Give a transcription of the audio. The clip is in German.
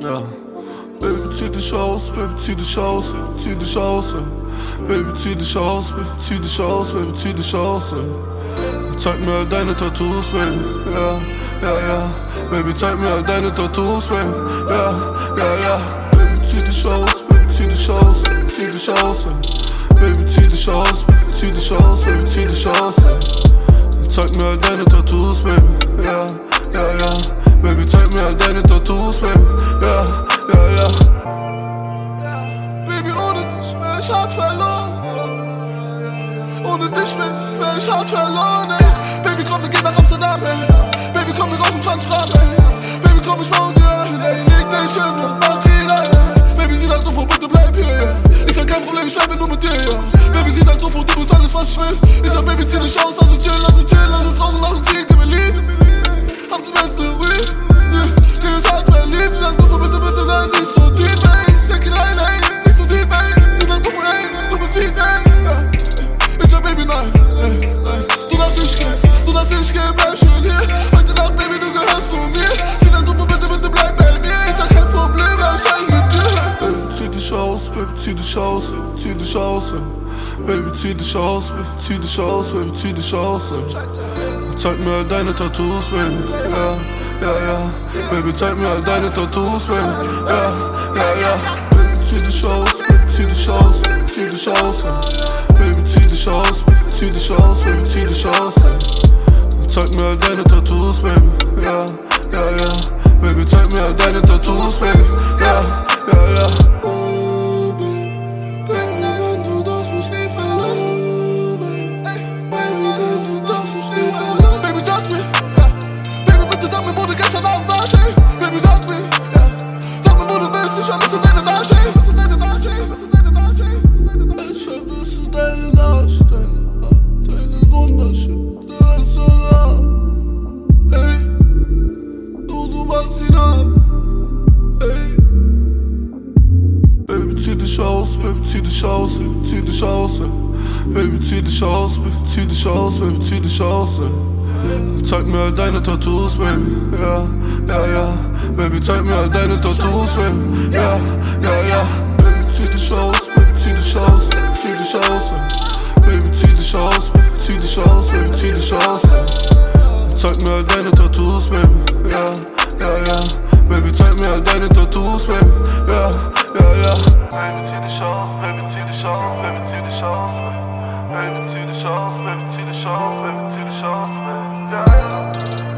Baby, zieh dich aus, Baby, zieh dich aus, zieh dich aus. Baby, zieh dich aus, Baby, zieh dich aus, Baby, zieh dich aus. Zeig mir deine Tattoos, Baby, ja, ja, ja. Baby, zeig mir deine Tattoos, Baby, ja, ja, ja. Baby, zieh dich aus, Baby, zieh dich aus, zieh dich aus. Baby, zieh dich aus, Baby, zieh dich aus, Baby, zieh dich aus. Zeig mir deine Tattoos, Baby, ja, ja, ja. Baby, take zeig mir all deine Tattoos, Baby, ja, ja, ja. Baby, ohne dich wär ich hart verloren. Ohne dich wär ich hart verloren, ey. Baby, komm, wir gehen nach Amsterdam, ey. Baby, komm, wir rauchen 20 Gramm, ey. Baby, komm, ich bau dir ein, ey. Leg dich hin zieh dich aus, zieh dich aus. Baby, zieh dich aus, zieh dich aus, Baby, zieh dich aus. Zeig mir all deine Tattoos, Baby, ja, ja, ja. Baby, zeig mir all deine Tattoos, Baby, ja, ja, ja. Baby, zieh dich aus, Baby, zieh dich aus, zieh dich aus. Baby, zieh dich aus, zieh dich aus, Baby, zieh dich aus. Zeig mir all deine Tattoos, Baby, ja, ja, ja. Baby, zeig mir all deine Tattoos, Baby, Nasıl şansı deri daha şey Şansı deri daha şey Telefonda şıktan sonra Ey Doldurma sinan Ey Baby to the shows, baby to the shows, to the shows, baby to the shows, baby to the shows, baby to the shows. Zeig mir all deine Tattoos, Baby, ja, ja, ja. Baby, zeig mir all deine Tattoos, Baby, ja, ja, ja. Baby, zieh dich aus, Baby, zieh dich aus, zieh dich aus. Baby, zieh dich aus, Baby, zieh dich aus, Baby, zieh dich aus. Zeig mir all deine Tattoos, Baby, ja, ja, ja. Baby, zeig mir all deine Tattoos, Baby, ja, ja, ja. Baby, zieh dich aus, Baby, zieh dich aus, Baby, zieh dich aus. Baby, zieh dich aus, Baby, zieh dich aus, Baby, zieh dich aus. thunder.